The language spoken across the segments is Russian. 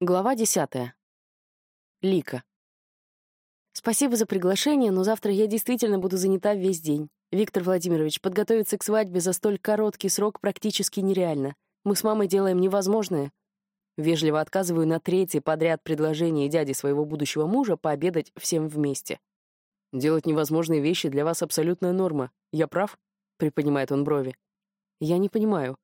Глава десятая. Лика. Спасибо за приглашение, но завтра я действительно буду занята весь день. Виктор Владимирович, подготовиться к свадьбе за столь короткий срок практически нереально. Мы с мамой делаем невозможное. Вежливо отказываю на третье подряд предложение дяди своего будущего мужа пообедать всем вместе. «Делать невозможные вещи для вас абсолютная норма. Я прав?» — приподнимает он брови. «Я не понимаю.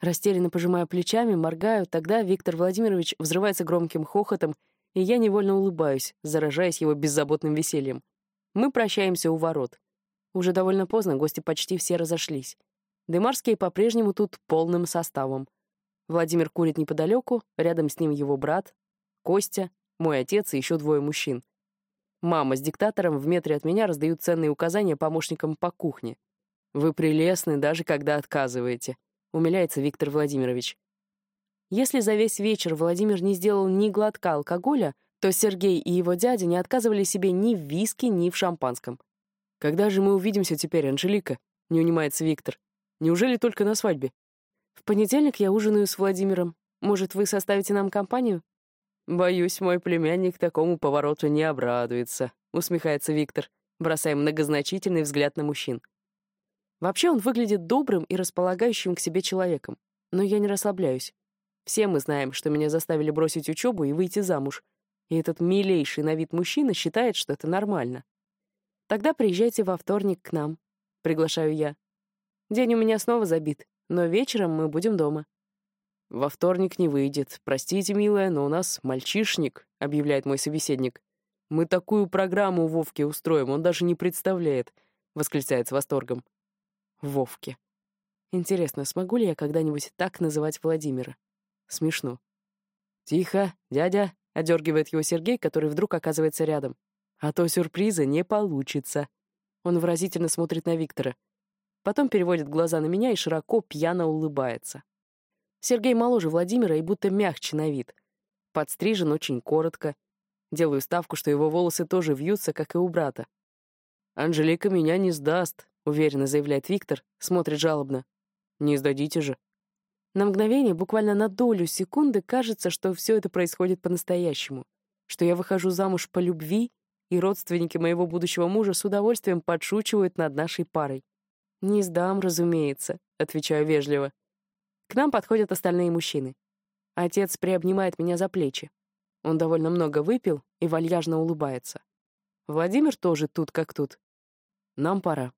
Растерянно пожимаю плечами, моргаю, тогда Виктор Владимирович взрывается громким хохотом, и я невольно улыбаюсь, заражаясь его беззаботным весельем. Мы прощаемся у ворот. Уже довольно поздно, гости почти все разошлись. Дымарские по-прежнему тут полным составом. Владимир курит неподалеку, рядом с ним его брат, Костя, мой отец и еще двое мужчин. Мама с диктатором в метре от меня раздают ценные указания помощникам по кухне. «Вы прелестны, даже когда отказываете», — умиляется Виктор Владимирович. Если за весь вечер Владимир не сделал ни глотка алкоголя, то Сергей и его дядя не отказывали себе ни в виске, ни в шампанском. «Когда же мы увидимся теперь, Анжелика?» — не унимается Виктор. «Неужели только на свадьбе?» «В понедельник я ужинаю с Владимиром. Может, вы составите нам компанию?» «Боюсь, мой племянник такому повороту не обрадуется», — усмехается Виктор, бросая многозначительный взгляд на мужчин. Вообще он выглядит добрым и располагающим к себе человеком. Но я не расслабляюсь. Все мы знаем, что меня заставили бросить учебу и выйти замуж. И этот милейший на вид мужчина считает, что это нормально. Тогда приезжайте во вторник к нам. Приглашаю я. День у меня снова забит, но вечером мы будем дома. «Во вторник не выйдет. Простите, милая, но у нас мальчишник», — объявляет мой собеседник. «Мы такую программу у Вовки устроим, он даже не представляет», — восклицает с восторгом. Вовке. Интересно, смогу ли я когда-нибудь так называть Владимира? Смешно. «Тихо, дядя», — одергивает его Сергей, который вдруг оказывается рядом. «А то сюрприза не получится». Он выразительно смотрит на Виктора. Потом переводит глаза на меня и широко, пьяно улыбается. Сергей моложе Владимира и будто мягче на вид. Подстрижен очень коротко. Делаю ставку, что его волосы тоже вьются, как и у брата. «Анжелика меня не сдаст», уверенно заявляет Виктор, смотрит жалобно. Не сдадите же. На мгновение, буквально на долю секунды, кажется, что все это происходит по-настоящему, что я выхожу замуж по любви, и родственники моего будущего мужа с удовольствием подшучивают над нашей парой. «Не сдам, разумеется», — отвечаю вежливо. К нам подходят остальные мужчины. Отец приобнимает меня за плечи. Он довольно много выпил и вальяжно улыбается. Владимир тоже тут как тут. Нам пора.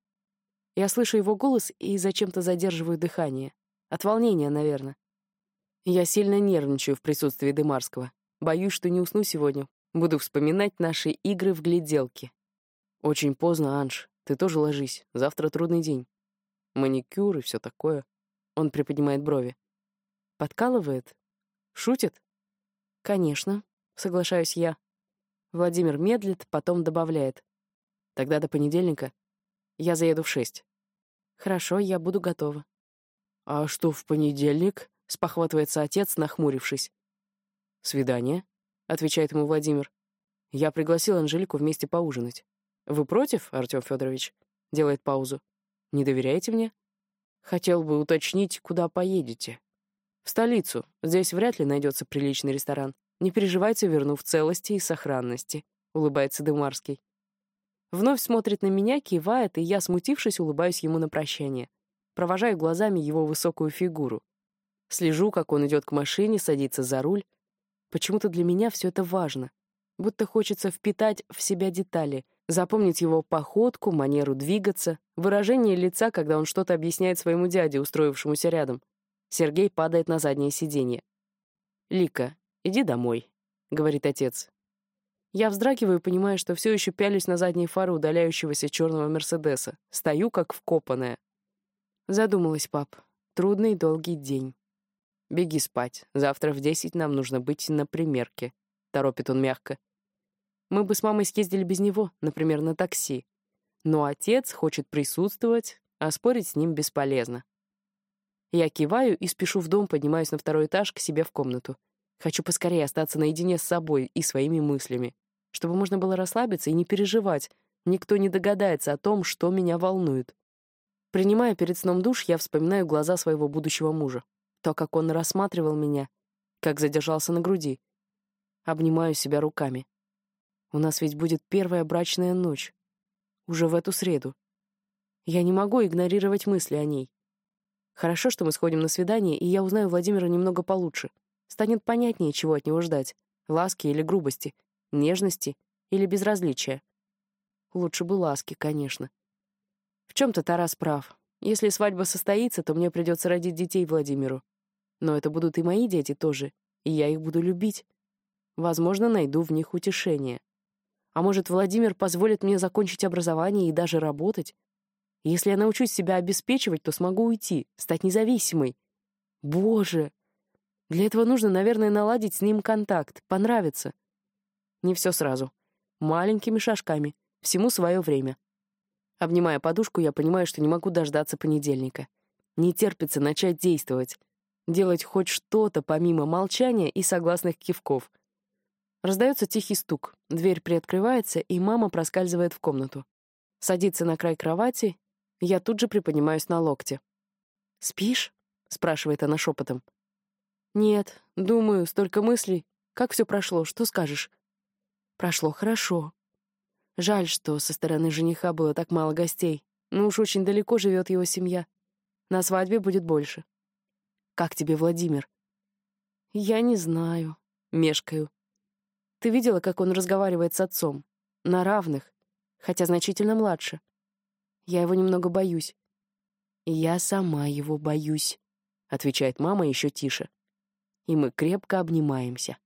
Я слышу его голос и зачем-то задерживаю дыхание. От волнения, наверное. Я сильно нервничаю в присутствии Дымарского. Боюсь, что не усну сегодня. Буду вспоминать наши игры в гляделки. Очень поздно, Анж. Ты тоже ложись. Завтра трудный день. Маникюр и все такое. Он приподнимает брови. Подкалывает? Шутит? Конечно, соглашаюсь я. Владимир медлит, потом добавляет. Тогда до понедельника я заеду в шесть. Хорошо, я буду готова. А что в понедельник? Спохватывается отец, нахмурившись. Свидание, отвечает ему Владимир. Я пригласил Анжелику вместе поужинать. Вы против, Артем Федорович? Делает паузу. Не доверяете мне? Хотел бы уточнить, куда поедете. В столицу. Здесь вряд ли найдется приличный ресторан. Не переживайте, верну в целости и сохранности, улыбается Дымарский. Вновь смотрит на меня, кивает, и я, смутившись, улыбаюсь ему на прощание. Провожаю глазами его высокую фигуру. Слежу, как он идет к машине, садится за руль. Почему-то для меня все это важно. Будто хочется впитать в себя детали, запомнить его походку, манеру двигаться, выражение лица, когда он что-то объясняет своему дяде, устроившемуся рядом. Сергей падает на заднее сиденье. «Лика, иди домой», — говорит отец. Я вздрагиваю, понимая, что все еще пялюсь на задние фары удаляющегося черного Мерседеса. Стою, как вкопанная. Задумалась, пап. Трудный долгий день. «Беги спать. Завтра в десять нам нужно быть на примерке», — торопит он мягко. Мы бы с мамой съездили без него, например, на такси. Но отец хочет присутствовать, а спорить с ним бесполезно. Я киваю и спешу в дом, поднимаюсь на второй этаж к себе в комнату. Хочу поскорее остаться наедине с собой и своими мыслями, чтобы можно было расслабиться и не переживать. Никто не догадается о том, что меня волнует. Принимая перед сном душ, я вспоминаю глаза своего будущего мужа. То, как он рассматривал меня, как задержался на груди, Обнимаю себя руками. У нас ведь будет первая брачная ночь. Уже в эту среду. Я не могу игнорировать мысли о ней. Хорошо, что мы сходим на свидание, и я узнаю Владимира немного получше. Станет понятнее, чего от него ждать. Ласки или грубости, нежности или безразличия. Лучше бы ласки, конечно. В чем-то Тарас прав. Если свадьба состоится, то мне придется родить детей Владимиру. Но это будут и мои дети тоже, и я их буду любить. Возможно, найду в них утешение. А может, Владимир позволит мне закончить образование и даже работать? Если я научусь себя обеспечивать, то смогу уйти, стать независимой. Боже! Для этого нужно, наверное, наладить с ним контакт, понравиться. Не все сразу. Маленькими шажками. Всему свое время. Обнимая подушку, я понимаю, что не могу дождаться понедельника. Не терпится начать действовать. Делать хоть что-то помимо молчания и согласных кивков. Раздается тихий стук. Дверь приоткрывается, и мама проскальзывает в комнату. Садится на край кровати. Я тут же приподнимаюсь на локте. «Спишь?» — спрашивает она шепотом. «Нет, думаю, столько мыслей. Как все прошло, что скажешь?» «Прошло хорошо», Жаль, что со стороны жениха было так мало гостей. Ну уж очень далеко живет его семья. На свадьбе будет больше. Как тебе, Владимир? Я не знаю. Мешкаю. Ты видела, как он разговаривает с отцом? На равных, хотя значительно младше. Я его немного боюсь. Я сама его боюсь, отвечает мама еще тише. И мы крепко обнимаемся.